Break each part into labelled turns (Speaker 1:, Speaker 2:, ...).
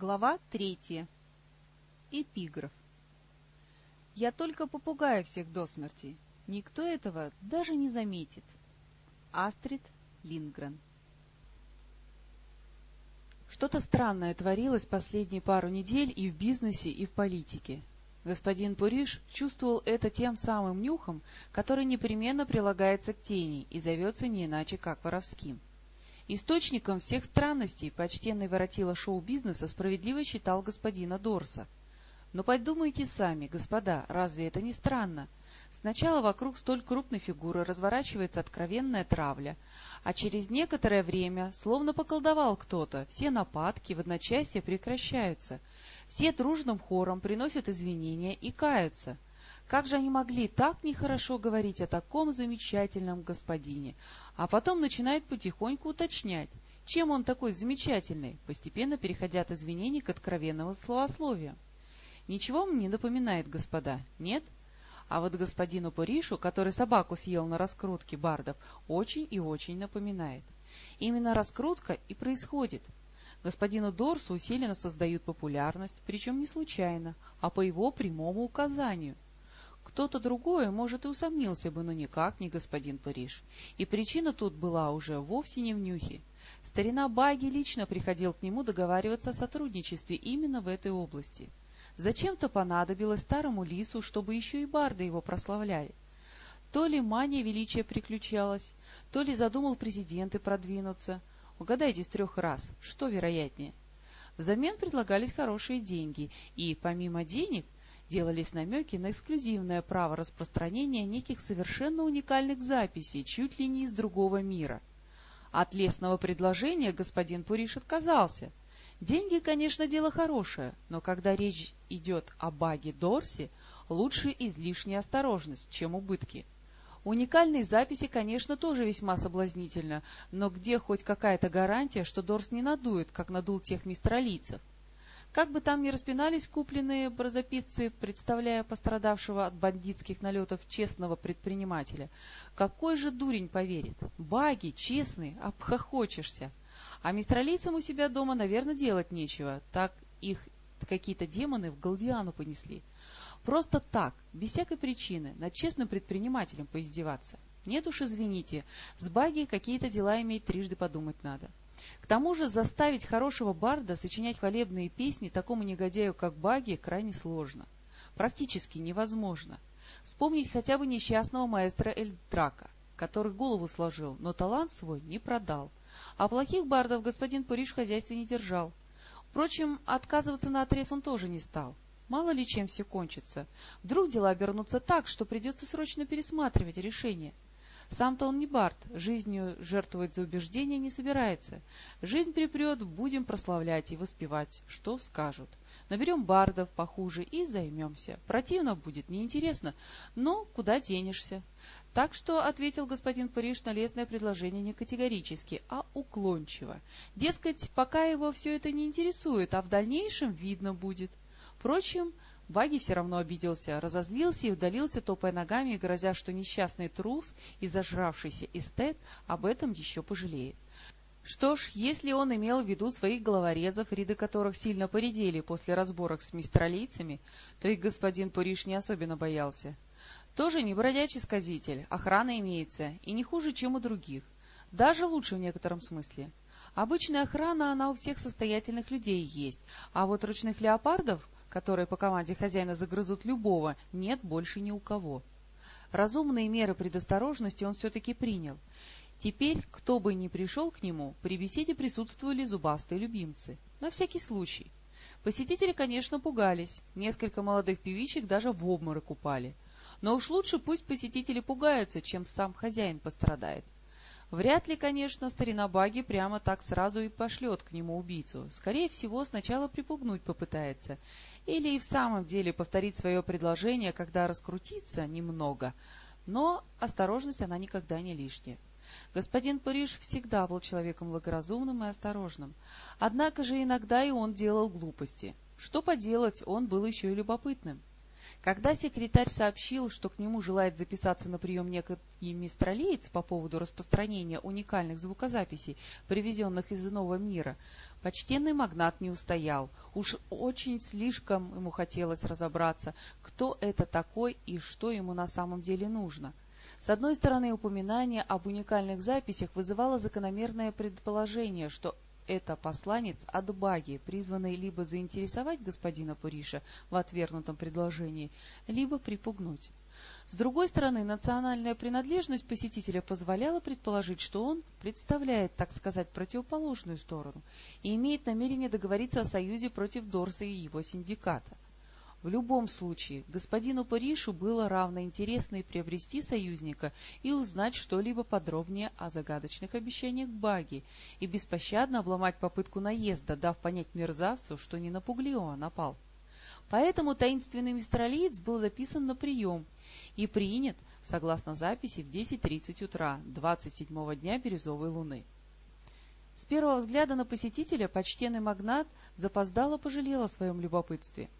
Speaker 1: Глава третья. Эпиграф. Я только попугаю всех до смерти. Никто этого даже не заметит. Астрид Лингрен. Что-то странное творилось последние пару недель и в бизнесе, и в политике. Господин Пуриш чувствовал это тем самым нюхом, который непременно прилагается к тени и зовется не иначе, как воровским. Источником всех странностей почтенный воротила шоу-бизнеса справедливо считал господина Дорса. Но подумайте сами, господа, разве это не странно? Сначала вокруг столь крупной фигуры разворачивается откровенная травля, а через некоторое время, словно поколдовал кто-то, все нападки в одночасье прекращаются, все дружным хором приносят извинения и каются — как же они могли так нехорошо говорить о таком замечательном господине? А потом начинают потихоньку уточнять, чем он такой замечательный, постепенно переходя от извинений к откровенному словословию. Ничего мне не напоминает, господа, нет? А вот господину Пуришу, который собаку съел на раскрутке бардов, очень и очень напоминает. Именно раскрутка и происходит. Господину Дорсу усиленно создают популярность, причем не случайно, а по его прямому указанию – кто-то другой, может, и усомнился бы, но никак не господин Париж. И причина тут была уже вовсе не в нюхе. Старина Баги лично приходил к нему договариваться о сотрудничестве именно в этой области. Зачем-то понадобилось старому лису, чтобы еще и барды его прославляли. То ли мания величия приключалась, то ли задумал президенты продвинуться. Угадайте с трех раз, что вероятнее. Взамен предлагались хорошие деньги, и, помимо денег, делались намеки на эксклюзивное право распространения неких совершенно уникальных записей, чуть ли не из другого мира. От лесного предложения господин Пуриш отказался. Деньги, конечно, дело хорошее, но когда речь идет о баге Дорси, лучше излишняя осторожность, чем убытки. Уникальные записи, конечно, тоже весьма соблазнительно, но где хоть какая-то гарантия, что Дорс не надует, как надул тех мистралийцев? Как бы там ни распинались купленные барзаписцы, представляя пострадавшего от бандитских налетов честного предпринимателя, какой же дурень поверит? Баги, честный, обхохочешься. А мистралийцам у себя дома, наверное, делать нечего, так их какие-то демоны в Галдиану понесли. Просто так, без всякой причины, над честным предпринимателем поиздеваться. Нет уж, извините, с Баги какие-то дела иметь трижды подумать надо. К тому же заставить хорошего барда сочинять хвалебные песни такому негодяю, как Баги, крайне сложно. Практически невозможно. Вспомнить хотя бы несчастного маэстро Эльдрака, который голову сложил, но талант свой не продал. А плохих бардов господин Пуриш в хозяйстве не держал. Впрочем, отказываться на отрез он тоже не стал. Мало ли чем все кончится. Вдруг дела обернутся так, что придется срочно пересматривать решение. Сам-то он не бард, жизнью жертвовать за убеждения не собирается. Жизнь припрет, будем прославлять и воспевать, что скажут. Наберем бардов похуже и займемся. Противно будет, неинтересно, но куда денешься? Так что ответил господин Париж на лестное предложение не категорически, а уклончиво. Дескать, пока его все это не интересует, а в дальнейшем видно будет. Впрочем, Баги все равно обиделся, разозлился и удалился, топая ногами и грозя, что несчастный трус и зажравшийся эстет об этом еще пожалеет. Что ж, если он имел в виду своих головорезов, ряды которых сильно поредели после разборок с мистралийцами, то и господин Пуриш не особенно боялся. Тоже не бродячий сказитель, охрана имеется, и не хуже, чем у других. Даже лучше в некотором смысле. Обычная охрана, она у всех состоятельных людей есть, а вот ручных леопардов — которые по команде хозяина загрызут любого, нет больше ни у кого. Разумные меры предосторожности он все-таки принял. Теперь, кто бы ни пришел к нему, при беседе присутствовали зубастые любимцы. На всякий случай. Посетители, конечно, пугались. Несколько молодых певичек даже в обморок упали. Но уж лучше пусть посетители пугаются, чем сам хозяин пострадает. Вряд ли, конечно, старина Баги прямо так сразу и пошлет к нему убийцу. Скорее всего, сначала припугнуть попытается. Или и в самом деле повторить свое предложение, когда раскрутится немного. Но осторожность она никогда не лишняя. Господин Париж всегда был человеком благоразумным и осторожным. Однако же иногда и он делал глупости. Что поделать, он был еще и любопытным. Когда секретарь сообщил, что к нему желает записаться на прием некий мистралиец по поводу распространения уникальных звукозаписей, привезенных из иного мира, Почтенный магнат не устоял. Уж очень слишком ему хотелось разобраться, кто это такой и что ему на самом деле нужно. С одной стороны, упоминание об уникальных записях вызывало закономерное предположение, что это посланец от Баги, призванный либо заинтересовать господина Пуриша в отвергнутом предложении, либо припугнуть. С другой стороны, национальная принадлежность посетителя позволяла предположить, что он представляет, так сказать, противоположную сторону и имеет намерение договориться о союзе против Дорса и его синдиката. В любом случае, господину Паришу было равно интересно и приобрести союзника и узнать что-либо подробнее о загадочных обещаниях Баги и беспощадно обломать попытку наезда, дав понять мерзавцу, что не на Пуглио напал. Поэтому таинственный мистралиец был записан на прием и принят, согласно записи, в 10.30 утра 27-го дня Бирюзовой луны. С первого взгляда на посетителя почтенный магнат запоздало пожалел о своем любопытстве.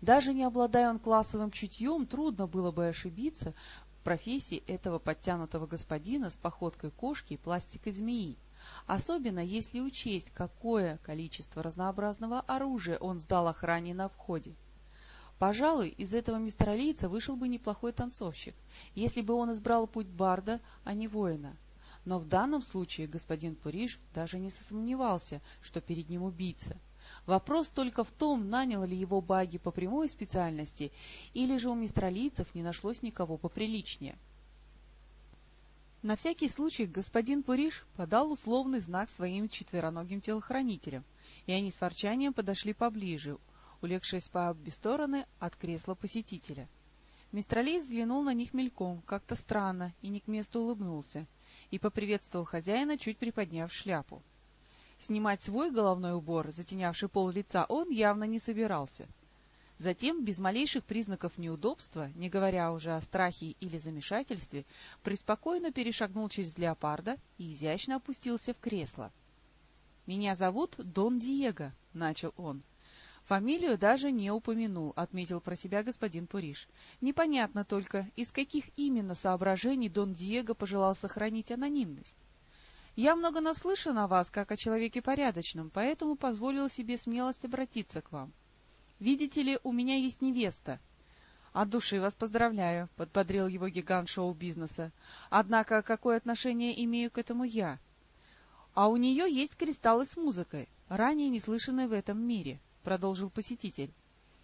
Speaker 1: Даже не обладая он классовым чутьем, трудно было бы ошибиться в профессии этого подтянутого господина с походкой кошки и пластикой змеи, особенно если учесть, какое количество разнообразного оружия он сдал охране на входе. Пожалуй, из этого мистралийца вышел бы неплохой танцовщик, если бы он избрал путь барда, а не воина. Но в данном случае господин Пуриш даже не сомневался, что перед ним убийца. Вопрос только в том, нанял ли его баги по прямой специальности, или же у мистралийцев не нашлось никого поприличнее. На всякий случай господин Пуриш подал условный знак своим четвероногим телохранителям, и они с ворчанием подошли поближе, улегшись по обе стороны от кресла посетителя. Мистралей взглянул на них мельком, как-то странно, и не к месту улыбнулся, и поприветствовал хозяина, чуть приподняв шляпу. Снимать свой головной убор, затенявший пол лица, он явно не собирался. Затем, без малейших признаков неудобства, не говоря уже о страхе или замешательстве, преспокойно перешагнул через леопарда и изящно опустился в кресло. «Меня зовут Дон Диего», — начал он. Фамилию даже не упомянул, отметил про себя господин Пуриш. Непонятно только, из каких именно соображений Дон Диего пожелал сохранить анонимность. Я много наслышан о вас, как о человеке порядочном, поэтому позволил себе смелость обратиться к вам. Видите ли, у меня есть невеста. От души вас поздравляю, — подбодрил его гигант шоу-бизнеса. Однако, какое отношение имею к этому я? А у нее есть кристаллы с музыкой, ранее не слышанные в этом мире. —— продолжил посетитель.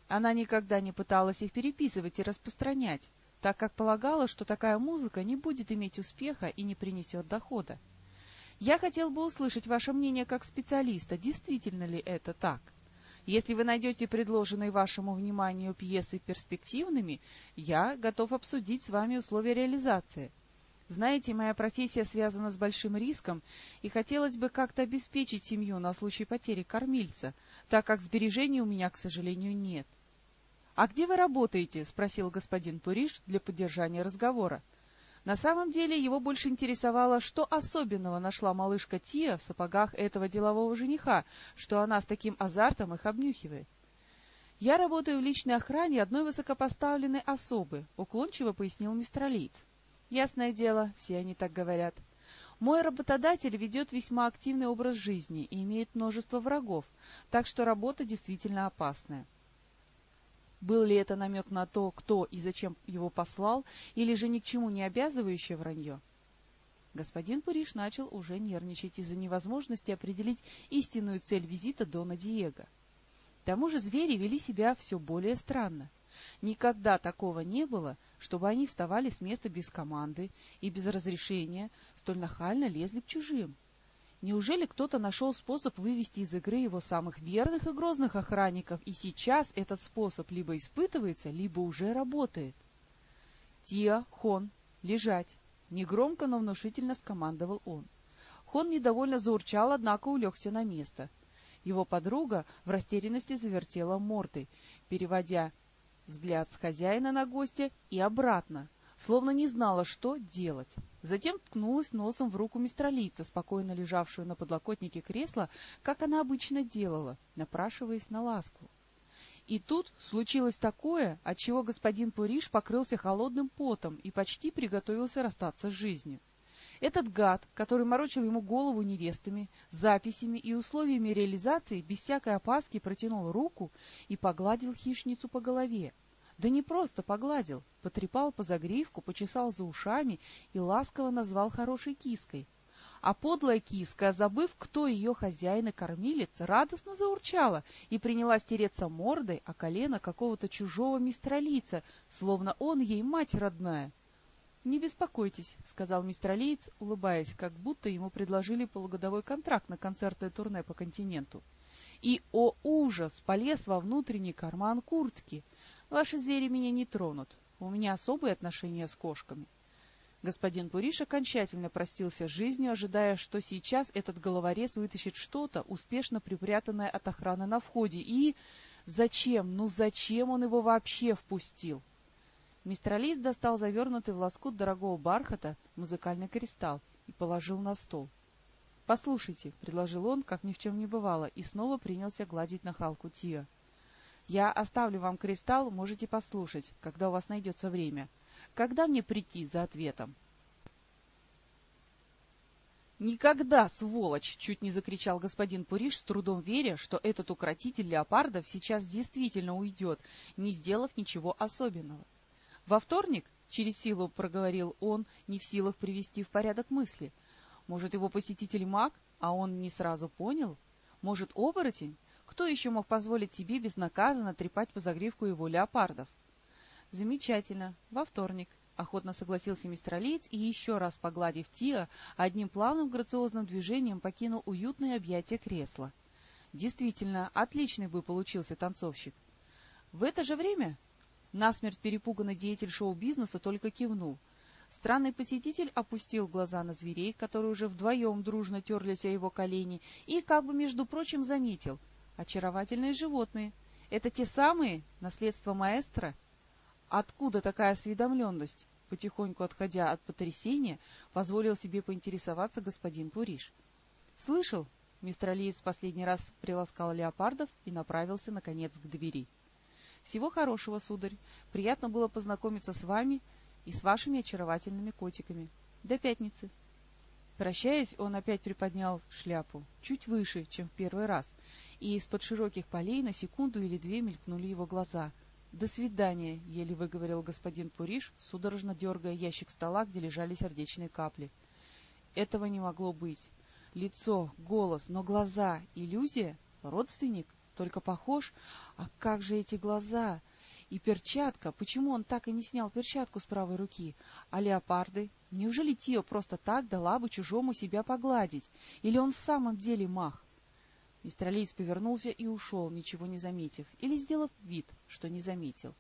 Speaker 1: Она никогда не пыталась их переписывать и распространять, так как полагала, что такая музыка не будет иметь успеха и не принесет дохода. Я хотел бы услышать ваше мнение как специалиста, действительно ли это так. Если вы найдете предложенные вашему вниманию пьесы перспективными, я готов обсудить с вами условия реализации. Знаете, моя профессия связана с большим риском, и хотелось бы как-то обеспечить семью на случай потери кормильца, так как сбережений у меня, к сожалению, нет. — А где вы работаете? — спросил господин Пуриш для поддержания разговора. На самом деле его больше интересовало, что особенного нашла малышка Тия в сапогах этого делового жениха, что она с таким азартом их обнюхивает. «Я работаю в личной охране одной высокопоставленной особы», — уклончиво пояснил мистер Лиц. Ясное дело, все они так говорят. Мой работодатель ведет весьма активный образ жизни и имеет множество врагов, так что работа действительно опасная. Был ли это намек на то, кто и зачем его послал, или же ни к чему не обязывающее вранье? Господин Пуриш начал уже нервничать из-за невозможности определить истинную цель визита Дона Диего. К тому же звери вели себя все более странно. Никогда такого не было, чтобы они вставали с места без команды и без разрешения, столь нахально лезли к чужим. Неужели кто-то нашел способ вывести из игры его самых верных и грозных охранников, и сейчас этот способ либо испытывается, либо уже работает? «Тиа, Хон, лежать!» — негромко, но внушительно скомандовал он. Хон недовольно заурчал, однако улегся на место. Его подруга в растерянности завертела мордой, переводя взгляд с хозяина на гостя и обратно, словно не знала, что делать. Затем ткнулась носом в руку мистралица, спокойно лежавшую на подлокотнике кресла, как она обычно делала, напрашиваясь на ласку. И тут случилось такое, от чего господин Пуриш покрылся холодным потом и почти приготовился расстаться с жизнью. Этот гад, который морочил ему голову невестами, записями и условиями реализации, без всякой опаски протянул руку и погладил хищницу по голове. Да не просто погладил, потрепал по загривку, почесал за ушами и ласково назвал хорошей киской. А подлая киска, забыв, кто ее хозяин и кормилец, радостно заурчала и принялась тереться мордой о колено какого-то чужого мистралица, словно он ей мать родная. «Не беспокойтесь», — сказал мистер Алиец, улыбаясь, как будто ему предложили полугодовой контракт на концертное турне по континенту. И, о ужас, полез во внутренний карман куртки. «Ваши звери меня не тронут. У меня особые отношения с кошками». Господин Пуриш окончательно простился с жизнью, ожидая, что сейчас этот головорез вытащит что-то, успешно припрятанное от охраны на входе, и... Зачем? Ну зачем он его вообще впустил? Мистер Алис достал завернутый в лоскут дорогого бархата музыкальный кристалл и положил на стол. — Послушайте, — предложил он, как ни в чем не бывало, и снова принялся гладить нахалку Тиа. — Я оставлю вам кристалл, можете послушать, когда у вас найдется время. Когда мне прийти за ответом? «Никогда, сволочь!» — чуть не закричал господин Пуриш, с трудом веря, что этот укротитель леопардов сейчас действительно уйдет, не сделав ничего особенного. Во вторник, через силу проговорил он, не в силах привести в порядок мысли. Может, его посетитель маг, а он не сразу понял? Может, оборотень? Кто еще мог позволить себе безнаказанно трепать по загривку его леопардов? Замечательно. Во вторник. Охотно согласился мистер Алиец и, еще раз погладив Тиа, одним плавным грациозным движением покинул уютное объятие кресла. Действительно, отличный бы получился танцовщик. В это же время Насмерть перепуганный деятель шоу-бизнеса только кивнул. Странный посетитель опустил глаза на зверей, которые уже вдвоем дружно терлись о его колени, и, как бы между прочим, заметил. Очаровательные животные. Это те самые? Наследство маэстро? Откуда такая осведомленность? Потихоньку отходя от потрясения, позволил себе поинтересоваться господин Пуриш. «Слышал?» Мистер Алиец последний раз приласкал леопардов и направился, наконец, к двери. Всего хорошего, сударь. Приятно было познакомиться с вами и с вашими очаровательными котиками. До пятницы. Прощаясь, он опять приподнял шляпу, чуть выше, чем в первый раз, и из-под широких полей на секунду или две мелькнули его глаза. «До свидания», — еле выговорил господин Пуриш, судорожно дергая ящик стола, где лежали сердечные капли. Этого не могло быть. Лицо, голос, но глаза — иллюзия? Родственник? Только похож? А как же эти глаза? И перчатка. Почему он так и не снял перчатку с правой руки? А леопарды? Неужели Тио просто так дала бы чужому себя погладить? Или он в самом деле мах? Мистер Алиец повернулся и ушел, ничего не заметив, или сделав вид, что не заметил.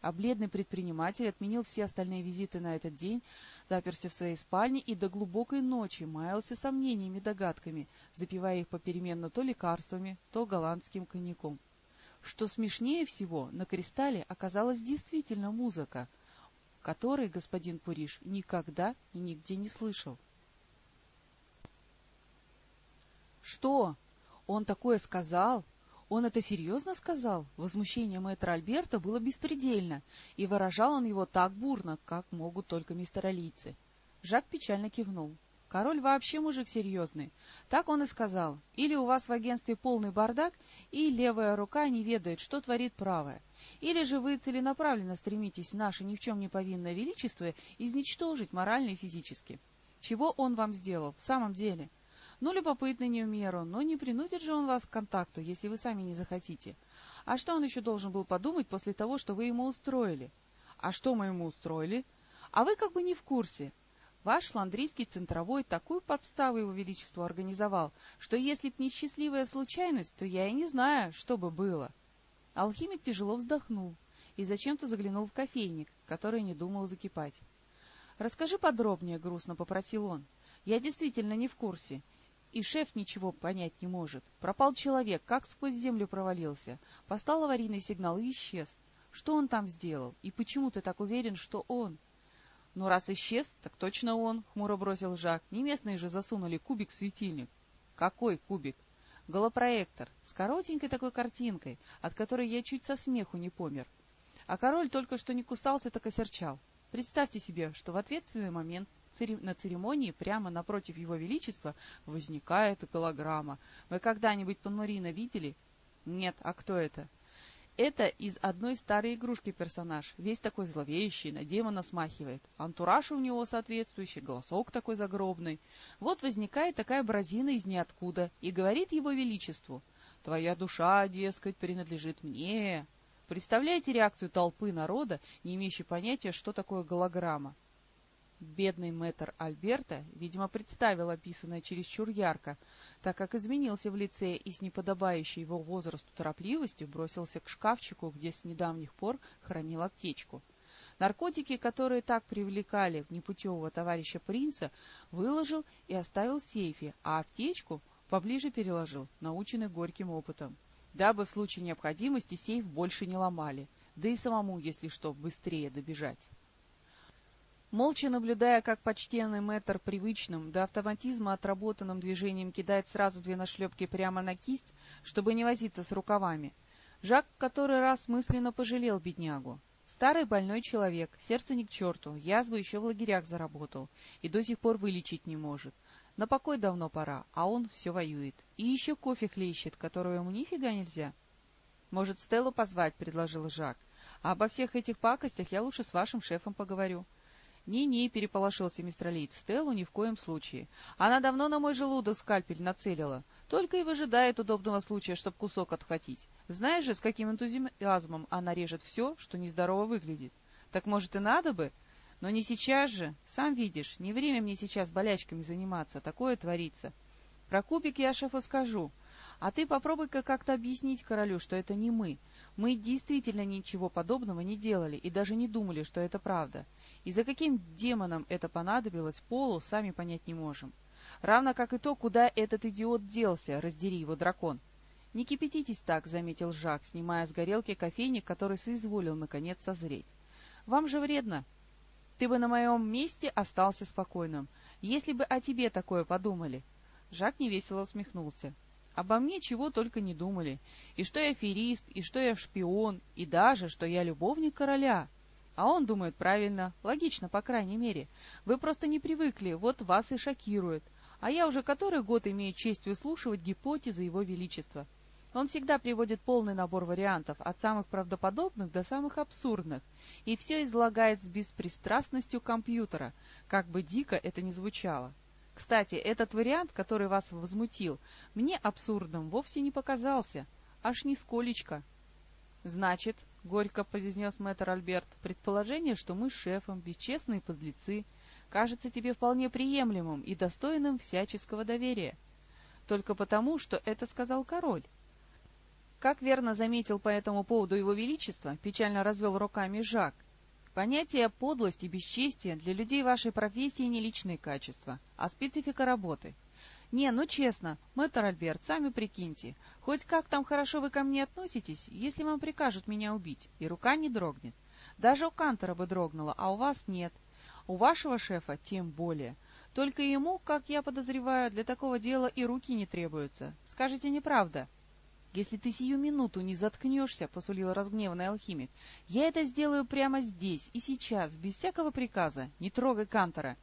Speaker 1: А бледный предприниматель отменил все остальные визиты на этот день, заперся в своей спальне и до глубокой ночи маялся сомнениями и догадками, запивая их попеременно то лекарствами, то голландским коньяком. Что смешнее всего, на кристалле оказалась действительно музыка, которой господин Пуриш никогда и нигде не слышал. «Что? Он такое сказал? Он это серьезно сказал?» Возмущение мэтра Альберта было беспредельно, и выражал он его так бурно, как могут только мистеролийцы. Жак печально кивнул. Король вообще мужик серьезный. Так он и сказал. Или у вас в агентстве полный бардак, и левая рука не ведает, что творит правая. Или же вы целенаправленно стремитесь наше ни в чем не повинное величество изничтожить морально и физически. Чего он вам сделал в самом деле? Ну, любопытный не в меру, но не принудит же он вас к контакту, если вы сами не захотите. А что он еще должен был подумать после того, что вы ему устроили? А что мы ему устроили? А вы как бы не в курсе. Ваш ландрийский центровой такую подставу его величеству организовал, что если б не счастливая случайность, то я и не знаю, что бы было. Алхимик тяжело вздохнул и зачем-то заглянул в кофейник, который не думал закипать. «Расскажи подробнее», — грустно попросил он. «Я действительно не в курсе, и шеф ничего понять не может. Пропал человек, как сквозь землю провалился. Постал аварийный сигнал и исчез. Что он там сделал? И почему ты так уверен, что он?» «Ну, раз исчез, так точно он», — хмуро бросил Жак. «Не местные же засунули кубик в светильник». «Какой кубик?» «Голопроектор, с коротенькой такой картинкой, от которой я чуть со смеху не помер. А король только что не кусался, так осерчал. Представьте себе, что в ответственный момент на церемонии прямо напротив Его Величества возникает голограмма. Вы когда-нибудь Панмарина видели? Нет, а кто это? Это из одной старой игрушки персонаж, весь такой зловещий, на демона смахивает. Антураж у него соответствующий, голосок такой загробный. Вот возникает такая бразина из ниоткуда и говорит его величеству. «Твоя душа, дескать, принадлежит мне». Представляете реакцию толпы народа, не имеющей понятия, что такое голограмма? Бедный мэтр Альберта, видимо, представил описанное чересчур ярко, так как изменился в лице и с неподобающей его возрасту торопливостью бросился к шкафчику, где с недавних пор хранил аптечку. Наркотики, которые так привлекали непутевого товарища принца, выложил и оставил в сейфе, а аптечку поближе переложил, наученный горьким опытом, дабы в случае необходимости сейф больше не ломали, да и самому, если что, быстрее добежать. Молча наблюдая, как почтенный мэтр привычным, до автоматизма отработанным движением кидает сразу две нашлепки прямо на кисть, чтобы не возиться с рукавами, Жак который раз мысленно пожалел беднягу. Старый больной человек, сердце ни к черту, язву еще в лагерях заработал и до сих пор вылечить не может. На покой давно пора, а он все воюет. И еще кофе хлещет, которого ему нифига нельзя. — Может, Стеллу позвать, — предложил Жак. — А обо всех этих пакостях я лучше с вашим шефом поговорю. — «Не-не», — переполошился мистер Лид, — «Стеллу ни в коем случае. Она давно на мой желудок скальпель нацелила, только и выжидает удобного случая, чтоб кусок отхватить. Знаешь же, с каким энтузиазмом она режет все, что нездорово выглядит. Так, может, и надо бы? Но не сейчас же. Сам видишь, не время мне сейчас болячками заниматься, такое творится. Про кубик я шефу скажу. А ты попробуй-ка как-то объяснить королю, что это не мы. Мы действительно ничего подобного не делали и даже не думали, что это правда. И за каким демоном это понадобилось Полу, сами понять не можем. Равно как и то, куда этот идиот делся, раздери его дракон. — Не кипятитесь так, — заметил Жак, снимая с горелки кофейник, который соизволил, наконец, созреть. — Вам же вредно. Ты бы на моем месте остался спокойным, если бы о тебе такое подумали. Жак невесело усмехнулся. Обо мне чего только не думали. И что я аферист, и что я шпион, и даже, что я любовник короля. А он думает правильно, логично, по крайней мере. Вы просто не привыкли, вот вас и шокирует. А я уже который год имею честь выслушивать гипотезы его величества. Он всегда приводит полный набор вариантов, от самых правдоподобных до самых абсурдных, и все излагает с беспристрастностью компьютера, как бы дико это ни звучало. Кстати, этот вариант, который вас возмутил, мне абсурдным вовсе не показался, аж нисколечко. «Значит, — горько произнес мэтр Альберт, — предположение, что мы с шефом, бесчестные подлецы, кажется тебе вполне приемлемым и достойным всяческого доверия. Только потому, что это сказал король. Как верно заметил по этому поводу его величество, печально развел руками Жак, понятие подлость и бесчестие для людей вашей профессии не личные качества, а специфика работы — «Не, ну честно, мэтр Альберт, сами прикиньте, хоть как там хорошо вы ко мне относитесь, если вам прикажут меня убить, и рука не дрогнет. Даже у Кантора бы дрогнула, а у вас нет. У вашего шефа тем более. Только ему, как я подозреваю, для такого дела и руки не требуются. Скажите, неправда?» «Если ты сию минуту не заткнешься», — посулил разгневанный алхимик, — «я это сделаю прямо здесь и сейчас, без всякого приказа. Не трогай Кантора».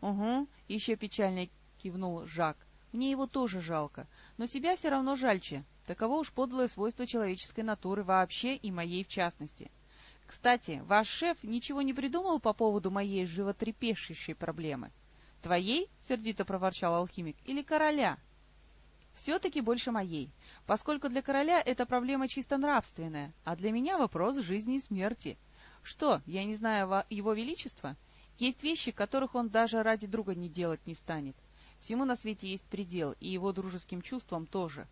Speaker 1: «Угу», — еще печальнее кивнул Жак. Мне его тоже жалко, но себя все равно жальче. Таково уж подлое свойство человеческой натуры вообще и моей в частности. Кстати, ваш шеф ничего не придумал по поводу моей животрепещущей проблемы? Твоей, сердито проворчал алхимик, или короля? Все-таки больше моей, поскольку для короля эта проблема чисто нравственная, а для меня вопрос жизни и смерти. Что, я не знаю его величества? Есть вещи, которых он даже ради друга не делать не станет. Всему на свете есть предел, и его дружеским чувствам тоже.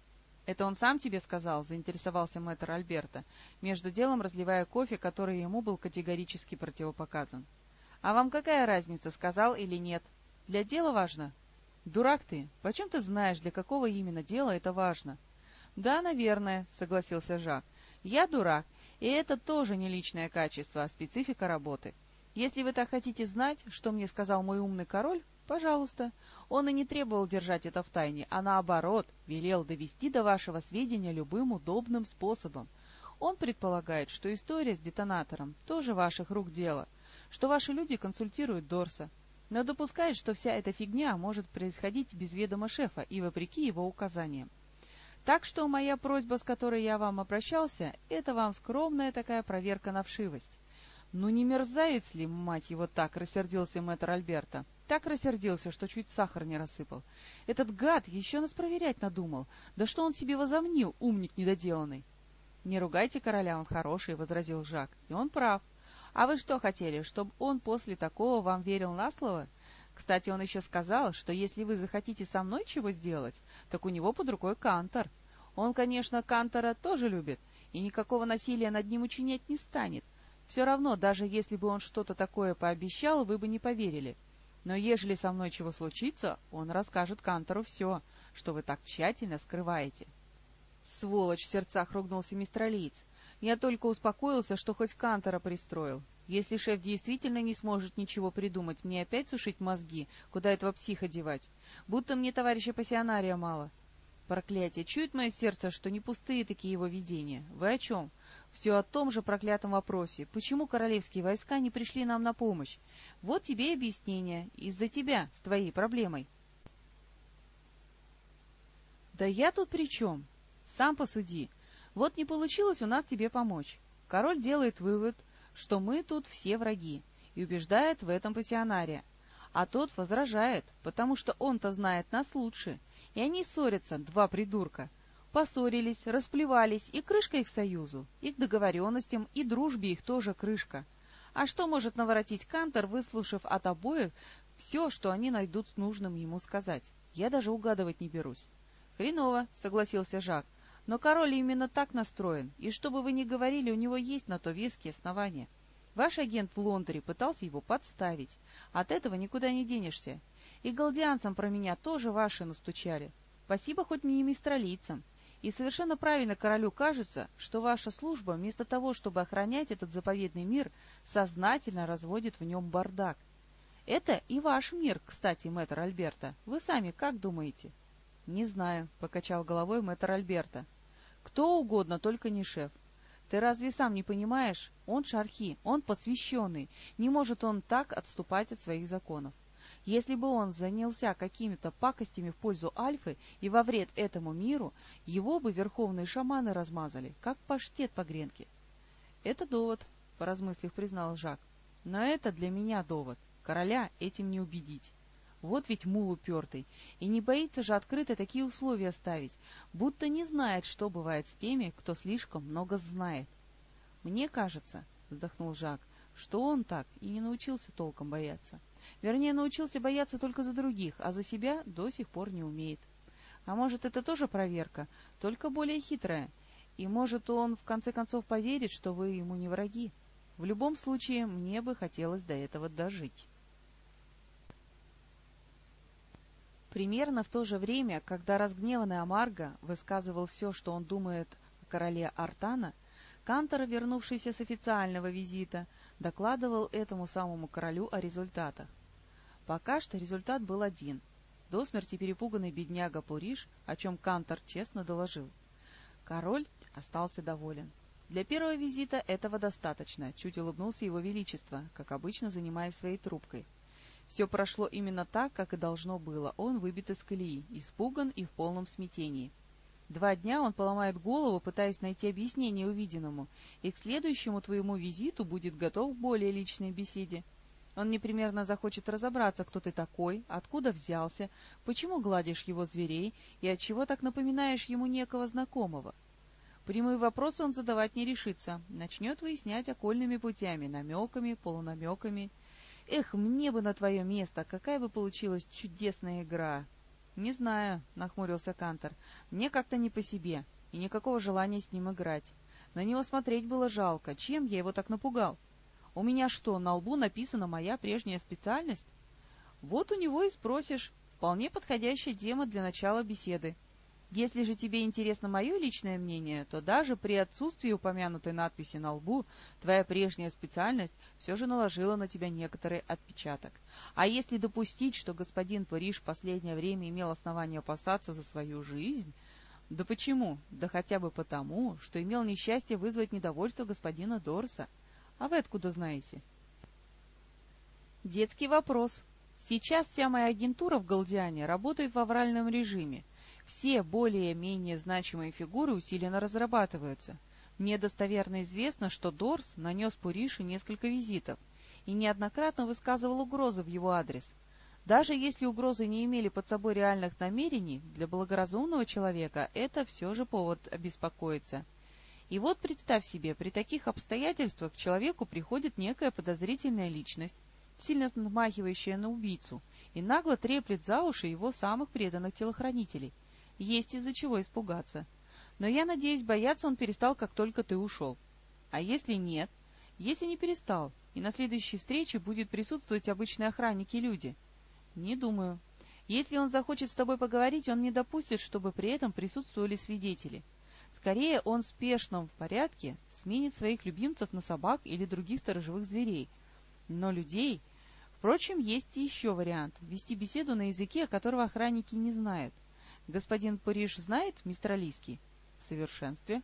Speaker 1: «Это он сам тебе сказал?» — заинтересовался мэтр Альберта, между делом разливая кофе, который ему был категорически противопоказан. «А вам какая разница, сказал или нет? Для дела важно?» «Дурак ты! Почем ты знаешь, для какого именно дела это важно?» «Да, наверное», — согласился Жак. «Я дурак, и это тоже не личное качество, а специфика работы. Если вы так хотите знать, что мне сказал мой умный король, пожалуйста. Он и не требовал держать это в тайне, а наоборот, велел довести до вашего сведения любым удобным способом. Он предполагает, что история с детонатором тоже ваших рук дело, что ваши люди консультируют Дорса. но допускает, что вся эта фигня может происходить без ведома шефа и вопреки его указаниям. Так что моя просьба, с которой я вам обращался, это вам скромная такая проверка на вшивость. Ну не мерзавец ли, мать его, так, рассердился мэтр Альберта. Так рассердился, что чуть сахар не рассыпал. Этот гад еще нас проверять надумал. Да что он себе возомнил, умник недоделанный. Не ругайте короля, он хороший, — возразил Жак. И он прав. А вы что хотели, чтобы он после такого вам верил на слово? Кстати, он еще сказал, что если вы захотите со мной чего сделать, так у него под рукой Кантор. Он, конечно, Кантора тоже любит, и никакого насилия над ним учинять не станет. Все равно, даже если бы он что-то такое пообещал, вы бы не поверили. Но ежели со мной чего случится, он расскажет Кантору все, что вы так тщательно скрываете. Сволочь в сердцах ругнулся мистер Лиц. Я только успокоился, что хоть Кантора пристроил. Если шеф действительно не сможет ничего придумать, мне опять сушить мозги, куда этого психа девать? Будто мне товарища пассионария мало. Проклятие, чует мое сердце, что не пустые такие его видения. Вы о чем? Все о том же проклятом вопросе. Почему королевские войска не пришли нам на помощь? Вот тебе и объяснение. Из-за тебя, с твоей проблемой. Да я тут при чем? Сам посуди. Вот не получилось у нас тебе помочь. Король делает вывод, что мы тут все враги, и убеждает в этом пассионария. А тот возражает, потому что он-то знает нас лучше. И они ссорятся, два придурка. Поссорились, расплевались, и крышка их союзу, и к договоренностям, и дружбе их тоже крышка. А что может наворотить Кантор, выслушав от обоих все, что они найдут нужным ему сказать? Я даже угадывать не берусь. — Хреново, — согласился Жак. Но король именно так настроен, и что бы вы ни говорили, у него есть на то веские основания. Ваш агент в Лондоне пытался его подставить. От этого никуда не денешься. И галдианцам про меня тоже ваши настучали. Спасибо хоть не мистралийцам. И совершенно правильно королю кажется, что ваша служба, вместо того, чтобы охранять этот заповедный мир, сознательно разводит в нем бардак. Это и ваш мир, кстати, мэтр Альберта. Вы сами как думаете? — Не знаю, — покачал головой мэтр Альберта. Кто угодно, только не шеф. Ты разве сам не понимаешь? Он шархи, он посвященный. Не может он так отступать от своих законов. Если бы он занялся какими-то пакостями в пользу Альфы и во вред этому миру, его бы верховные шаманы размазали, как паштет по гренке. — Это довод, — поразмыслив, признал Жак. — Но это для меня довод. Короля этим не убедить. Вот ведь мул упертый. И не боится же открыто такие условия ставить, будто не знает, что бывает с теми, кто слишком много знает. «Мне кажется», — вздохнул Жак, — «что он так и не научился толком бояться. Вернее, научился бояться только за других, а за себя до сих пор не умеет. А может, это тоже проверка, только более хитрая. И может, он в конце концов поверит, что вы ему не враги. В любом случае, мне бы хотелось до этого дожить». Примерно в то же время, когда разгневанный Амарго высказывал все, что он думает о короле Артана, Кантор, вернувшийся с официального визита, докладывал этому самому королю о результатах. Пока что результат был один. До смерти перепуганный бедняга Пуриш, о чем Кантор честно доложил. Король остался доволен. Для первого визита этого достаточно, чуть улыбнулся его величество, как обычно занимаясь своей трубкой — все прошло именно так, как и должно было. Он выбит из колеи, испуган и в полном смятении. Два дня он поломает голову, пытаясь найти объяснение увиденному, и к следующему твоему визиту будет готов к более личной беседе. Он непременно захочет разобраться, кто ты такой, откуда взялся, почему гладишь его зверей и от чего так напоминаешь ему некого знакомого. Прямые вопросы он задавать не решится, начнет выяснять окольными путями, намеками, полунамеками — Эх, мне бы на твое место, какая бы получилась чудесная игра. Не знаю, нахмурился Кантор. Мне как-то не по себе, и никакого желания с ним играть. На него смотреть было жалко. Чем я его так напугал? У меня что, на лбу написана моя прежняя специальность? Вот у него и спросишь. Вполне подходящая тема для начала беседы. Если же тебе интересно мое личное мнение, то даже при отсутствии упомянутой надписи на лбу твоя прежняя специальность все же наложила на тебя некоторый отпечаток. А если допустить, что господин Париж в последнее время имел основание опасаться за свою жизнь... Да почему? Да хотя бы потому, что имел несчастье вызвать недовольство господина Дорса. А вы откуда знаете? Детский вопрос, Сейчас вся моя агентура в Галдиане работает в авральном режиме. Все более-менее значимые фигуры усиленно разрабатываются. Мне достоверно известно, что Дорс нанес Пуришу несколько визитов и неоднократно высказывал угрозы в его адрес. Даже если угрозы не имели под собой реальных намерений, для благоразумного человека это все же повод обеспокоиться. И вот представь себе, при таких обстоятельствах к человеку приходит некая подозрительная личность, сильно смахивающая на убийцу, и нагло треплет за уши его самых преданных телохранителей. Есть из-за чего испугаться. Но я надеюсь, бояться он перестал, как только ты ушел. А если нет? Если не перестал, и на следующей встрече будет присутствовать обычные охранники люди? Не думаю. Если он захочет с тобой поговорить, он не допустит, чтобы при этом присутствовали свидетели. Скорее, он в спешном порядке сменит своих любимцев на собак или других сторожевых зверей. Но людей... Впрочем, есть и еще вариант — вести беседу на языке, которого охранники не знают. Господин Париж знает мистер Алиский? В совершенстве.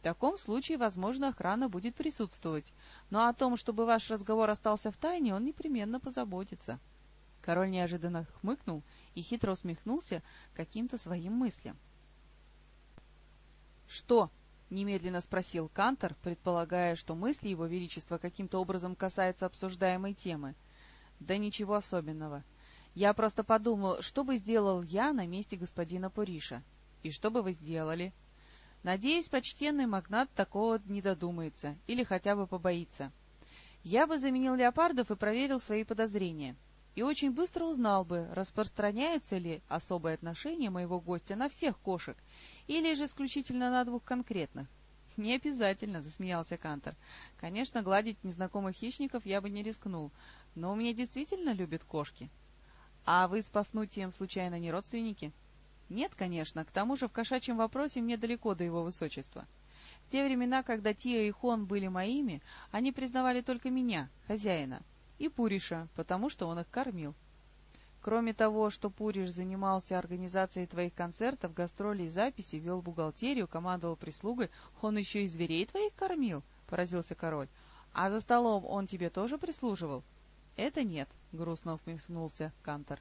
Speaker 1: В таком случае, возможно, охрана будет присутствовать, но о том, чтобы ваш разговор остался в тайне, он непременно позаботится. Король неожиданно хмыкнул и хитро усмехнулся каким-то своим мыслям. «Что?» — немедленно спросил Кантор, предполагая, что мысли его величества каким-то образом касаются обсуждаемой темы. «Да ничего особенного. Я просто подумал, что бы сделал я на месте господина Пуриша. И что бы вы сделали?» «Надеюсь, почтенный магнат такого не додумается, или хотя бы побоится. Я бы заменил леопардов и проверил свои подозрения. И очень быстро узнал бы, распространяются ли особые отношения моего гостя на всех кошек, или же исключительно на двух конкретных? Не обязательно, засмеялся Кантор. Конечно, гладить незнакомых хищников я бы не рискнул, но у меня действительно любят кошки. А вы с Пафнутием случайно не родственники? Нет, конечно, к тому же в кошачьем вопросе мне далеко до его высочества. В те времена, когда Тио и Хон были моими, они признавали только меня, хозяина, и Пуриша, потому что он их кормил. Кроме того, что Пуриш занимался организацией твоих концертов, гастролей и записей, вел бухгалтерию, командовал прислугой, он еще и зверей твоих кормил, — поразился король. — А за столом он тебе тоже прислуживал? — Это нет, — грустно усмехнулся Кантор.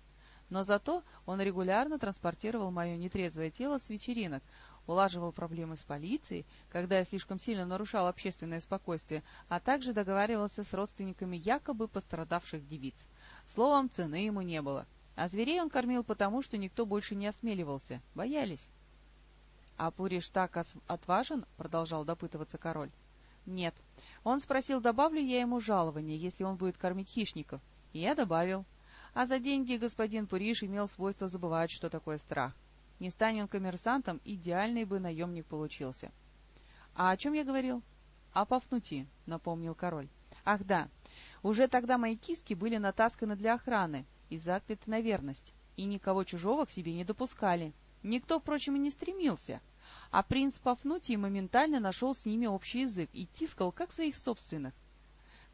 Speaker 1: Но зато он регулярно транспортировал мое нетрезвое тело с вечеринок, улаживал проблемы с полицией, когда я слишком сильно нарушал общественное спокойствие, а также договаривался с родственниками якобы пострадавших девиц. Словом, цены ему не было. А зверей он кормил потому, что никто больше не осмеливался. Боялись. — А Пуриш так отважен? — продолжал допытываться король. — Нет. Он спросил, добавлю я ему жалование, если он будет кормить хищников. И я добавил. А за деньги господин Пуриш имел свойство забывать, что такое страх. Не стань он коммерсантом, идеальный бы наемник получился. — А о чем я говорил? — О Пафнути, — напомнил король. — Ах да, уже тогда мои киски были натасканы для охраны и закляты на верность, и никого чужого к себе не допускали. Никто, впрочем, и не стремился. А принц Пафнутий моментально нашел с ними общий язык и тискал, как своих собственных.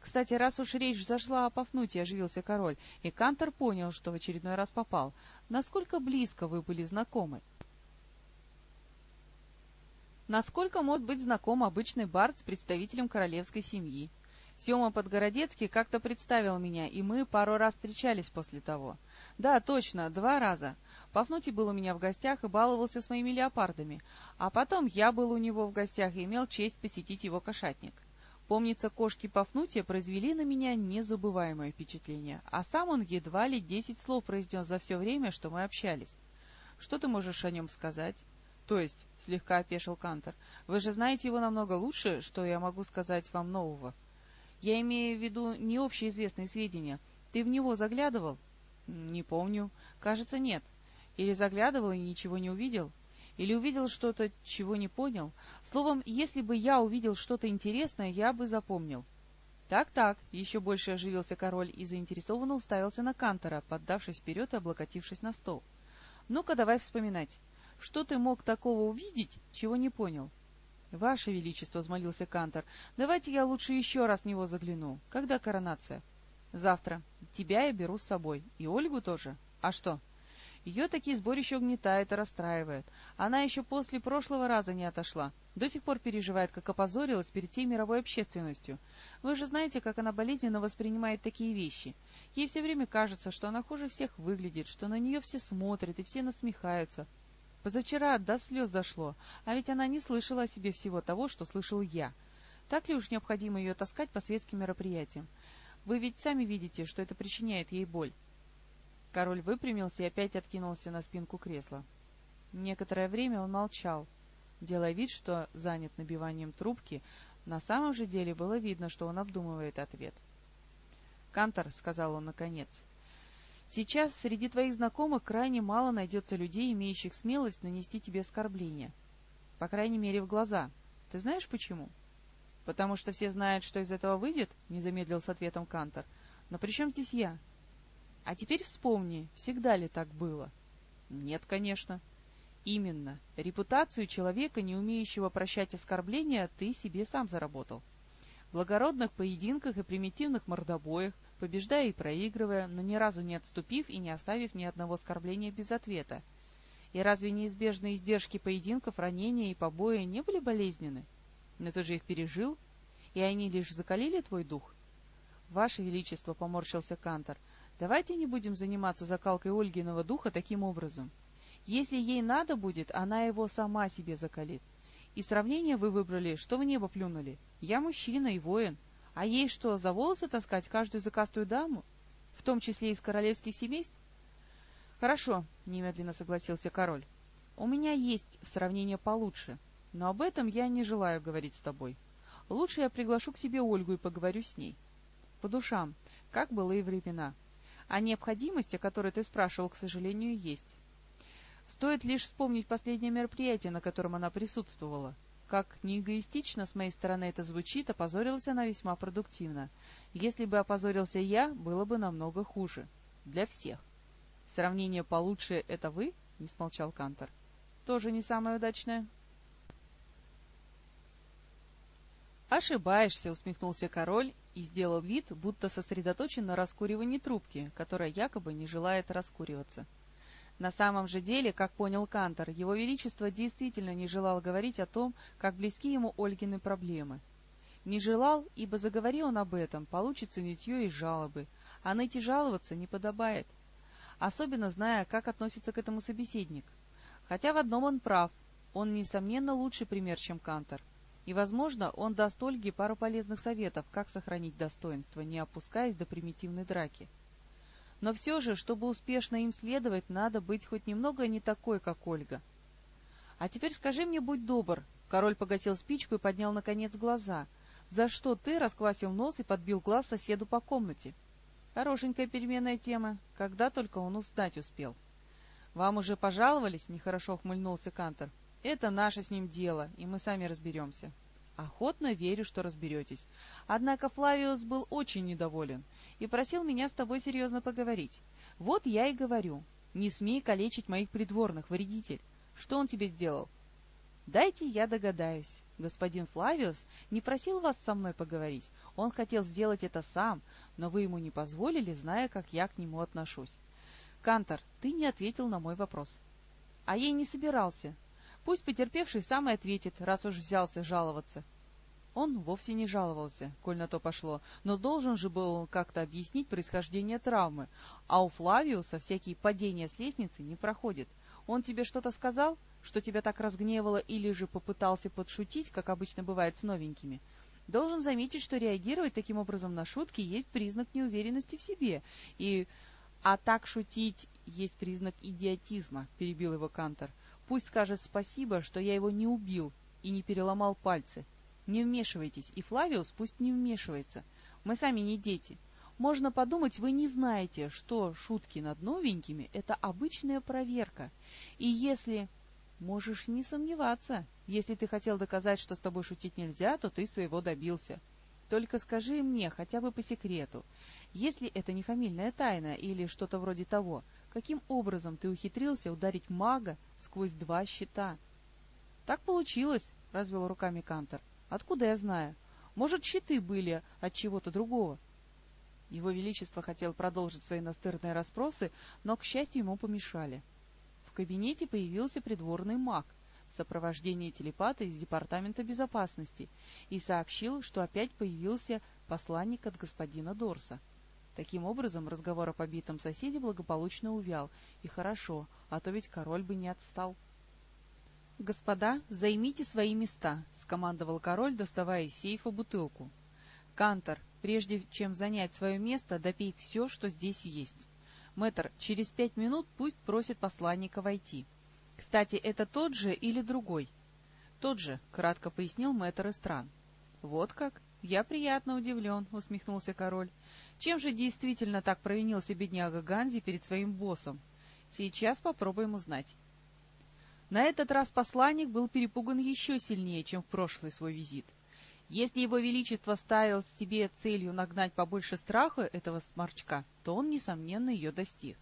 Speaker 1: Кстати, раз уж речь зашла о Пафнутии, оживился король, и Кантор понял, что в очередной раз попал. Насколько близко вы были знакомы? Насколько может быть знаком обычный бард с представителем королевской семьи? Сема Подгородецкий как-то представил меня, и мы пару раз встречались после того. Да, точно, два раза. Пафнутий был у меня в гостях и баловался с моими леопардами, а потом я был у него в гостях и имел честь посетить его кошатник. Помнится, кошки Пафнутия произвели на меня незабываемое впечатление, а сам он едва ли десять слов произнес за все время, что мы общались. Что ты можешь о нем сказать? То есть, слегка опешил Кантор, вы же знаете его намного лучше, что я могу сказать вам нового. Я имею в виду не общеизвестные сведения. Ты в него заглядывал? Не помню. Кажется, нет. Или заглядывал и ничего не увидел? Или увидел что-то, чего не понял? Словом, если бы я увидел что-то интересное, я бы запомнил. Так-так, еще больше оживился король и заинтересованно уставился на Кантора, поддавшись вперед и облокотившись на стол. Ну-ка, давай вспоминать. Что ты мог такого увидеть, чего не понял? — Ваше Величество, — взмолился Кантор, — давайте я лучше еще раз в него загляну. Когда коронация? — Завтра. Тебя я беру с собой. И Ольгу тоже. А что? Ее такие сборища угнетает и расстраивает. Она еще после прошлого раза не отошла. До сих пор переживает, как опозорилась перед всей мировой общественностью. Вы же знаете, как она болезненно воспринимает такие вещи. Ей все время кажется, что она хуже всех выглядит, что на нее все смотрят и все насмехаются. Позавчера до слез дошло, а ведь она не слышала о себе всего того, что слышал я. Так ли уж необходимо ее таскать по светским мероприятиям? Вы ведь сами видите, что это причиняет ей боль. Король выпрямился и опять откинулся на спинку кресла. Некоторое время он молчал, делая вид, что занят набиванием трубки, на самом же деле было видно, что он обдумывает ответ. «Кантор», — сказал он наконец, — «сейчас среди твоих знакомых крайне мало найдется людей, имеющих смелость нанести тебе оскорбление. По крайней мере, в глаза. Ты знаешь почему?» «Потому что все знают, что из этого выйдет?» — не замедлил с ответом Кантор. «Но при чем здесь я?» «А теперь вспомни, всегда ли так было?» «Нет, конечно». Именно. Репутацию человека, не умеющего прощать оскорбления, ты себе сам заработал. В благородных поединках и примитивных мордобоях, побеждая и проигрывая, но ни разу не отступив и не оставив ни одного оскорбления без ответа. И разве неизбежные издержки поединков, ранения и побои не были болезненны? Но ты же их пережил, и они лишь закалили твой дух. Ваше Величество, — поморщился Кантор, — давайте не будем заниматься закалкой Ольгиного духа таким образом. Если ей надо будет, она его сама себе закалит. И сравнение вы выбрали, что в небо плюнули. Я мужчина и воин. А ей что, за волосы таскать каждую закастую даму? В том числе из королевских семейств? Хорошо, немедленно согласился король. У меня есть сравнение получше, но об этом я не желаю говорить с тобой. Лучше я приглашу к себе Ольгу и поговорю с ней. По душам, как было и времена. А необходимость, о которой ты спрашивал, к сожалению, есть. Стоит лишь вспомнить последнее мероприятие, на котором она присутствовала. Как не эгоистично с моей стороны это звучит, опозорилась она весьма продуктивно. Если бы опозорился я, было бы намного хуже. Для всех. Сравнение получше — это вы? — не смолчал Кантор. Тоже не самое удачное. «Ошибаешься», — усмехнулся король и сделал вид, будто сосредоточен на раскуривании трубки, которая якобы не желает раскуриваться. На самом же деле, как понял Кантор, его величество действительно не желал говорить о том, как близки ему Ольгины проблемы. Не желал, ибо заговори он об этом, получится нытье и жалобы, а ныть и жаловаться не подобает. Особенно зная, как относится к этому собеседник. Хотя в одном он прав, он, несомненно, лучший пример, чем Кантор. И, возможно, он даст Ольге пару полезных советов, как сохранить достоинство, не опускаясь до примитивной драки. Но все же, чтобы успешно им следовать, надо быть хоть немного не такой, как Ольга. «А теперь скажи мне, будь добр», — король погасил спичку и поднял, наконец, глаза, «за что ты расквасил нос и подбил глаз соседу по комнате?» Хорошенькая переменная тема, когда только он узнать успел. «Вам уже пожаловались?» — нехорошо ухмыльнулся Кантор. «Это наше с ним дело, и мы сами разберемся». «Охотно верю, что разберетесь. Однако Флавиус был очень недоволен и просил меня с тобой серьезно поговорить. Вот я и говорю. Не смей калечить моих придворных, вредитель. Что он тебе сделал? Дайте я догадаюсь. Господин Флавиус не просил вас со мной поговорить. Он хотел сделать это сам, но вы ему не позволили, зная, как я к нему отношусь. Кантор, ты не ответил на мой вопрос. А ей не собирался. Пусть потерпевший сам и ответит, раз уж взялся жаловаться. Он вовсе не жаловался, коль на то пошло, но должен же был как-то объяснить происхождение травмы, а у Флавиуса всякие падения с лестницы не проходят. Он тебе что-то сказал, что тебя так разгневало, или же попытался подшутить, как обычно бывает с новенькими? Должен заметить, что реагировать таким образом на шутки есть признак неуверенности в себе, и... А так шутить есть признак идиотизма, перебил его Кантор. Пусть скажет спасибо, что я его не убил и не переломал пальцы. Не вмешивайтесь, и Флавиус пусть не вмешивается. Мы сами не дети. Можно подумать, вы не знаете, что шутки над новенькими — это обычная проверка. И если... Можешь не сомневаться. Если ты хотел доказать, что с тобой шутить нельзя, то ты своего добился. Только скажи мне, хотя бы по секрету, если это не фамильная тайна или что-то вроде того, каким образом ты ухитрился ударить мага сквозь два щита? — Так получилось, — развел руками Кантор. Откуда я знаю? Может, щиты были от чего-то другого? Его Величество хотел продолжить свои настырные расспросы, но, к счастью, ему помешали. В кабинете появился придворный маг в сопровождении телепата из Департамента безопасности и сообщил, что опять появился посланник от господина Дорса. Таким образом, разговор о побитом соседе благополучно увял. И хорошо, а то ведь король бы не отстал. «Господа, займите свои места», — скомандовал король, доставая из сейфа бутылку. «Кантор, прежде чем занять свое место, допей все, что здесь есть. Мэтр, через пять минут пусть просит посланника войти. Кстати, это тот же или другой?» «Тот же», — кратко пояснил мэтр из стран. «Вот как? Я приятно удивлен», — усмехнулся король. «Чем же действительно так провинился бедняга Ганзи перед своим боссом? Сейчас попробуем узнать». На этот раз посланник был перепуган еще сильнее, чем в прошлый свой визит. Если его величество ставил себе целью нагнать побольше страха этого сморчка, то он, несомненно, ее достиг.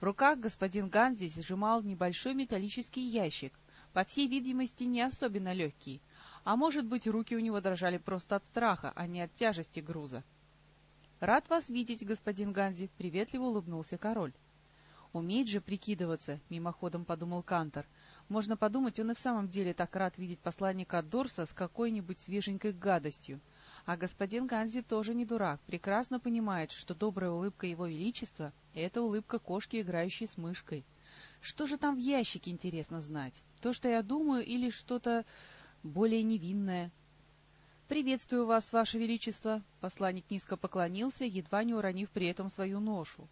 Speaker 1: В руках господин Ганзи сжимал небольшой металлический ящик, по всей видимости, не особенно легкий, а может быть, руки у него дрожали просто от страха, а не от тяжести груза. «Рад вас видеть, господин Ганзи», — приветливо улыбнулся король. «Умеет же прикидываться», — мимоходом подумал Кантор. «Можно подумать, он и в самом деле так рад видеть посланника Дорса с какой-нибудь свеженькой гадостью. А господин Ганзи тоже не дурак, прекрасно понимает, что добрая улыбка его величества — это улыбка кошки, играющей с мышкой. Что же там в ящике, интересно знать? То, что я думаю, или что-то более невинное. «Приветствую вас, ваше величество!» — посланник низко поклонился, едва не уронив при этом свою ношу.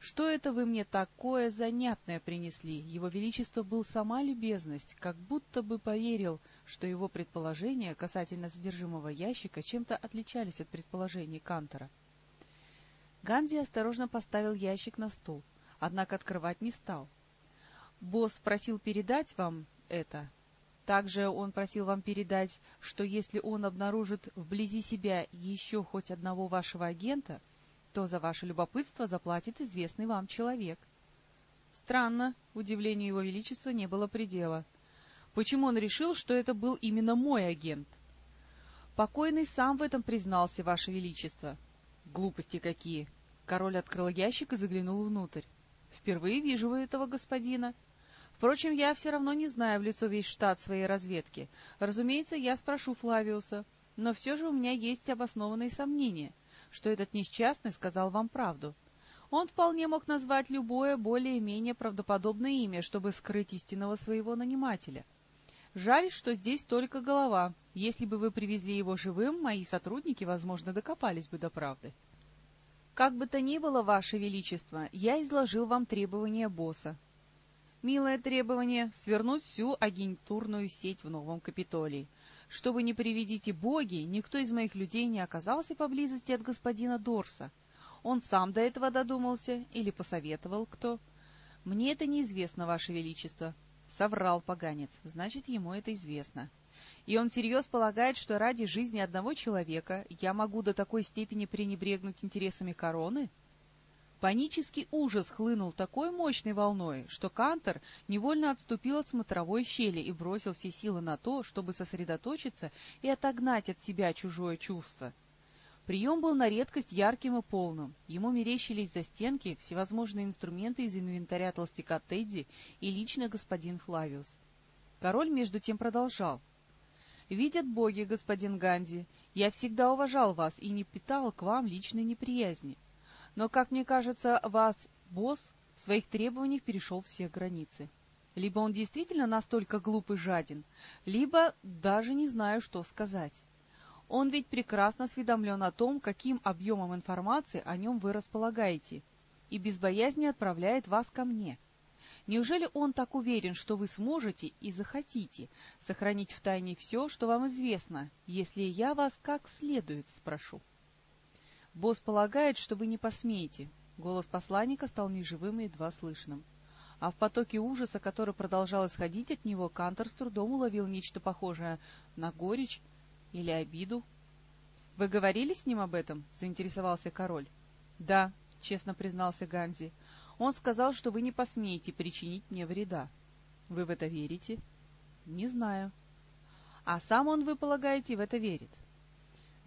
Speaker 1: «Что это вы мне такое занятное принесли?» Его величество был сама любезность, как будто бы поверил, что его предположения касательно содержимого ящика чем-то отличались от предположений Кантора. Ганди осторожно поставил ящик на стол, однако открывать не стал. «Босс просил передать вам это», также он просил вам передать, что если он обнаружит вблизи себя еще хоть одного вашего агента, то за ваше любопытство заплатит известный вам человек. Странно, удивлению его величества не было предела. Почему он решил, что это был именно мой агент? Покойный сам в этом признался, ваше величество. Глупости какие! Король открыл ящик и заглянул внутрь. Впервые вижу этого господина. Впрочем, я все равно не знаю в лицо весь штат своей разведки. Разумеется, я спрошу Флавиуса, но все же у меня есть обоснованные сомнения, что этот несчастный сказал вам правду. Он вполне мог назвать любое более-менее правдоподобное имя, чтобы скрыть истинного своего нанимателя. Жаль, что здесь только голова. Если бы вы привезли его живым, мои сотрудники, возможно, докопались бы до правды. Как бы то ни было, Ваше Величество, я изложил вам требования босса. Милое требование — свернуть всю агентурную сеть в Новом Капитолии. Чтобы не приведите боги, никто из моих людей не оказался поблизости от господина Дорса. Он сам до этого додумался или посоветовал кто? Мне это неизвестно, Ваше Величество. Соврал поганец, значит, ему это известно. И он всерьез полагает, что ради жизни одного человека я могу до такой степени пренебрегнуть интересами короны? — Панический ужас хлынул такой мощной волной, что Кантор невольно отступил от смотровой щели и бросил все силы на то, чтобы сосредоточиться и отогнать от себя чужое чувство. Прием был на редкость ярким и полным. Ему мерещились за стенки всевозможные инструменты из инвентаря толстяка Тедди и лично господин Флавиус. Король между тем продолжал. «Видят боги, господин Ганди, я всегда уважал вас и не питал к вам личной неприязни. Но, как мне кажется, вас, босс, в своих требованиях перешел все границы. Либо он действительно настолько глуп и жаден, либо даже не знаю, что сказать. Он ведь прекрасно осведомлен о том, каким объемом информации о нем вы располагаете, и без боязни отправляет вас ко мне. Неужели он так уверен, что вы сможете и захотите сохранить в тайне все, что вам известно, если я вас как следует спрошу? «Босс полагает, что вы не посмеете». Голос посланника стал неживым и едва слышным. А в потоке ужаса, который продолжал исходить от него, Кантор с трудом уловил нечто похожее на горечь или обиду. — Вы говорили с ним об этом? — заинтересовался король. — Да, — честно признался Ганзи. — Он сказал, что вы не посмеете причинить мне вреда. — Вы в это верите? — Не знаю. — А сам он, вы полагаете, в это верит? —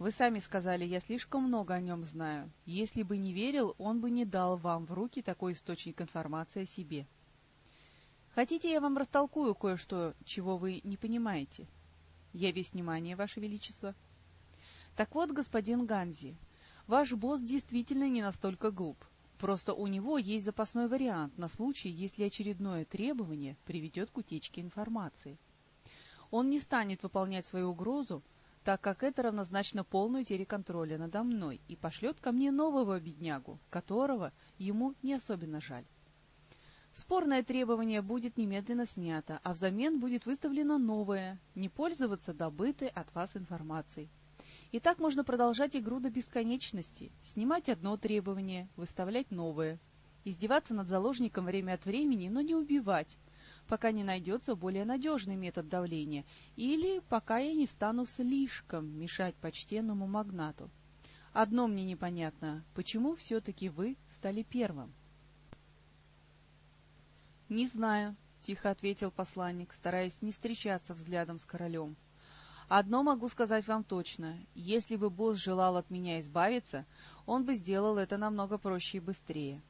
Speaker 1: вы сами сказали, я слишком много о нем знаю. Если бы не верил, он бы не дал вам в руки такой источник информации о себе. Хотите, я вам растолкую кое-что, чего вы не понимаете? Я весь внимание, Ваше Величество. Так вот, господин Ганзи, Ваш босс действительно не настолько глуп. Просто у него есть запасной вариант на случай, если очередное требование приведет к утечке информации. Он не станет выполнять свою угрозу, так как это равнозначно полной утере контроля надо мной, и пошлет ко мне нового беднягу, которого ему не особенно жаль. Спорное требование будет немедленно снято, а взамен будет выставлено новое – не пользоваться добытой от вас информацией. И так можно продолжать игру до бесконечности, снимать одно требование, выставлять новое, издеваться над заложником время от времени, но не убивать, пока не найдется более надежный метод давления, или пока я не стану слишком мешать почтенному магнату. Одно мне непонятно, почему все-таки вы стали первым? — Не знаю, — тихо ответил посланник, стараясь не встречаться взглядом с королем. Одно могу сказать вам точно. Если бы босс желал от меня избавиться, он бы сделал это намного проще и быстрее.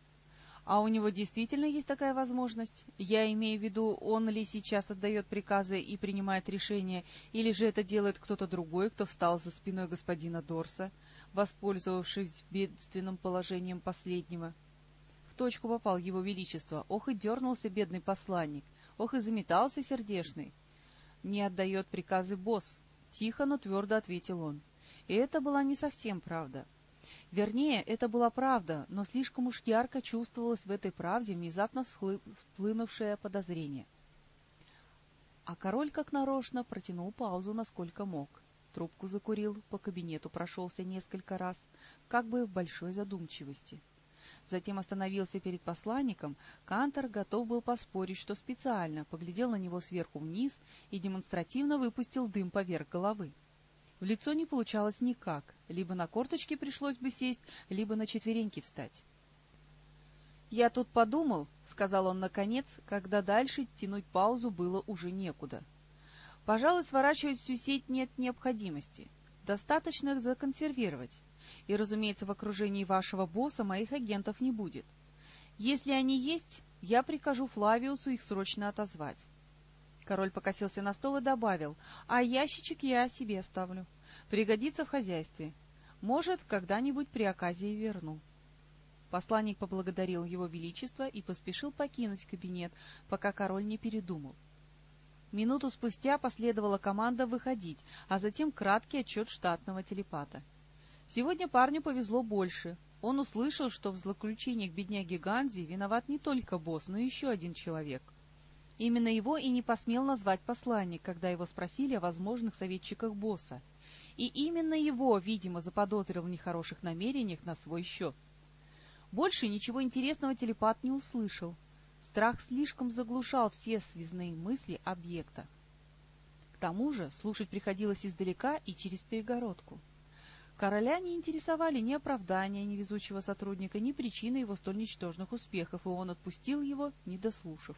Speaker 1: А у него действительно есть такая возможность? Я имею в виду, он ли сейчас отдает приказы и принимает решения, или же это делает кто-то другой, кто встал за спиной господина Дорса, воспользовавшись бедственным положением последнего? В точку попал его величество. Ох и дернулся бедный посланник, ох и заметался сердешный. Не отдает приказы босс, — тихо, но твердо ответил он. И это была не совсем правда. Вернее, это была правда, но слишком уж ярко чувствовалось в этой правде внезапно всплынувшее подозрение. А король, как нарочно, протянул паузу, насколько мог. Трубку закурил, по кабинету прошелся несколько раз, как бы в большой задумчивости. Затем остановился перед посланником, Кантор готов был поспорить, что специально поглядел на него сверху вниз и демонстративно выпустил дым поверх головы. В лицо не получалось никак, либо на корточки пришлось бы сесть, либо на четвереньки встать. «Я тут подумал», — сказал он наконец, когда дальше тянуть паузу было уже некуда. «Пожалуй, сворачивать всю сеть нет необходимости. Достаточно их законсервировать и, разумеется, в окружении вашего босса моих агентов не будет. Если они есть, я прикажу Флавиусу их срочно отозвать. Король покосился на стол и добавил, а ящичек я себе оставлю. Пригодится в хозяйстве. Может, когда-нибудь при оказии верну. Посланник поблагодарил его величество и поспешил покинуть кабинет, пока король не передумал. Минуту спустя последовала команда выходить, а затем краткий отчет штатного телепата. Сегодня парню повезло больше. Он услышал, что в злоключениях бедняги Ганзи виноват не только босс, но еще один человек. Именно его и не посмел назвать посланник, когда его спросили о возможных советчиках босса. И именно его, видимо, заподозрил в нехороших намерениях на свой счет. Больше ничего интересного телепат не услышал. Страх слишком заглушал все связные мысли объекта. К тому же слушать приходилось издалека и через перегородку. Короля не интересовали ни оправдания невезучего сотрудника, ни причины его столь ничтожных успехов, и он отпустил его, не дослушав.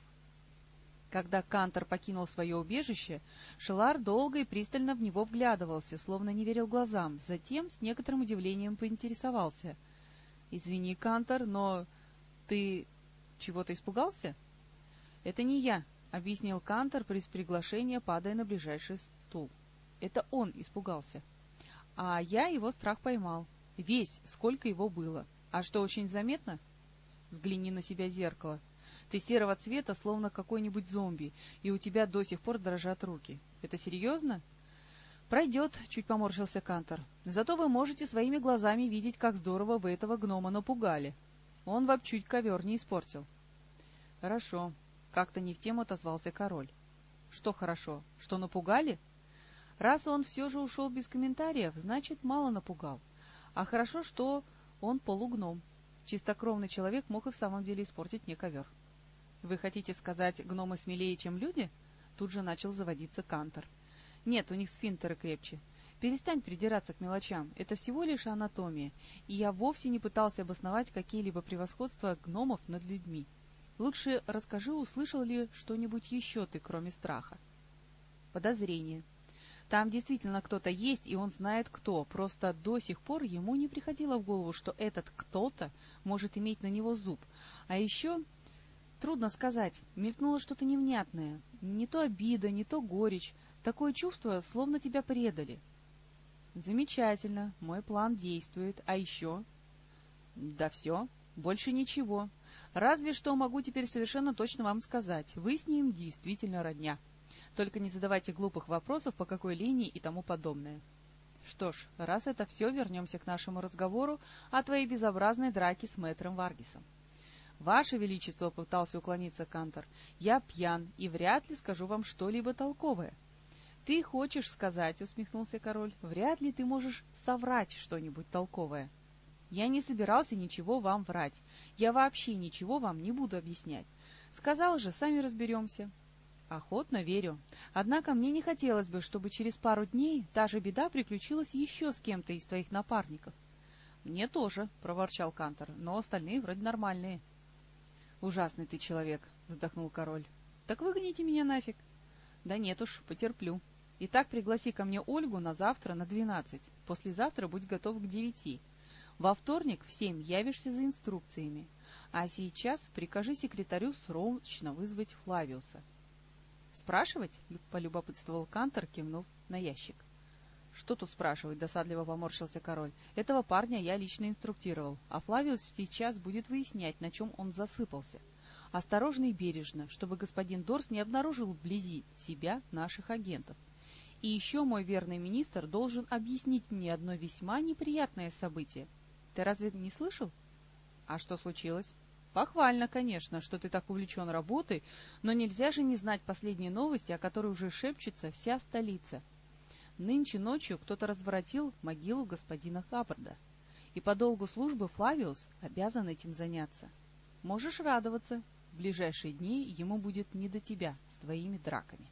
Speaker 1: Когда Кантор покинул свое убежище, Шелар долго и пристально в него вглядывался, словно не верил глазам, затем с некоторым удивлением поинтересовался. — Извини, Кантор, но ты чего-то испугался? — Это не я, — объяснил Кантор при приглашении, падая на ближайший стул. — Это он испугался. — а я его страх поймал. Весь, сколько его было. А что, очень заметно? Взгляни на себя зеркало. Ты серого цвета, словно какой-нибудь зомби, и у тебя до сих пор дрожат руки. Это серьезно? Пройдет, чуть поморщился Кантор. Зато вы можете своими глазами видеть, как здорово вы этого гнома напугали. Он вам чуть ковер не испортил. Хорошо. Как-то не в тему отозвался король. Что хорошо? Что напугали? — Раз он все же ушел без комментариев, значит, мало напугал. А хорошо, что он полугном. Чистокровный человек мог и в самом деле испортить мне ковер. «Вы хотите сказать, гномы смелее, чем люди?» Тут же начал заводиться Кантор. «Нет, у них сфинктеры крепче. Перестань придираться к мелочам, это всего лишь анатомия, и я вовсе не пытался обосновать какие-либо превосходства гномов над людьми. Лучше расскажи, услышал ли что-нибудь еще ты, кроме страха?» «Подозрение. Там действительно кто-то есть, и он знает кто, просто до сих пор ему не приходило в голову, что этот кто-то может иметь на него зуб. А еще, трудно сказать, мелькнуло что-то невнятное, не то обида, не то горечь, такое чувство, словно тебя предали. Замечательно, мой план действует. А еще? Да все, больше ничего. Разве что могу теперь совершенно точно вам сказать, вы с ним действительно родня. Только не задавайте глупых вопросов, по какой линии и тому подобное. Что ж, раз это все, вернемся к нашему разговору о твоей безобразной драке с мэтром Варгисом. «Ваше Величество», — пытался уклониться Кантор, — «я пьян и вряд ли скажу вам что-либо толковое». «Ты хочешь сказать», — усмехнулся король, — «вряд ли ты можешь соврать что-нибудь толковое». «Я не собирался ничего вам врать. Я вообще ничего вам не буду объяснять. Сказал же, сами разберемся». «Охотно верю. Однако мне не хотелось бы, чтобы через пару дней та же беда приключилась еще с кем-то из твоих напарников». «Мне тоже», — проворчал Кантор, — «но остальные вроде нормальные». «Ужасный ты человек», — вздохнул король. «Так выгоните меня нафиг». «Да нет уж, потерплю. Итак, пригласи ко мне Ольгу на завтра на двенадцать. Послезавтра будь готов к девяти. Во вторник в семь явишься за инструкциями. А сейчас прикажи секретарю срочно вызвать Флавиуса». «Спрашивать?» — полюбопытствовал Кантор, кивнув на ящик. «Что тут спрашивать?» — досадливо поморщился король. «Этого парня я лично инструктировал, а Флавиус сейчас будет выяснять, на чем он засыпался. Осторожно и бережно, чтобы господин Дорс не обнаружил вблизи себя наших агентов. И еще мой верный министр должен объяснить мне одно весьма неприятное событие. Ты разве не слышал?» «А что случилось?» «Похвально, конечно, что ты так увлечен работой, но нельзя же не знать последние новости, о которой уже шепчется вся столица». Нынче ночью кто-то разворотил могилу господина Хаббарда, и по долгу службы Флавиус обязан этим заняться. Можешь радоваться, в ближайшие дни ему будет не до тебя с твоими драками. —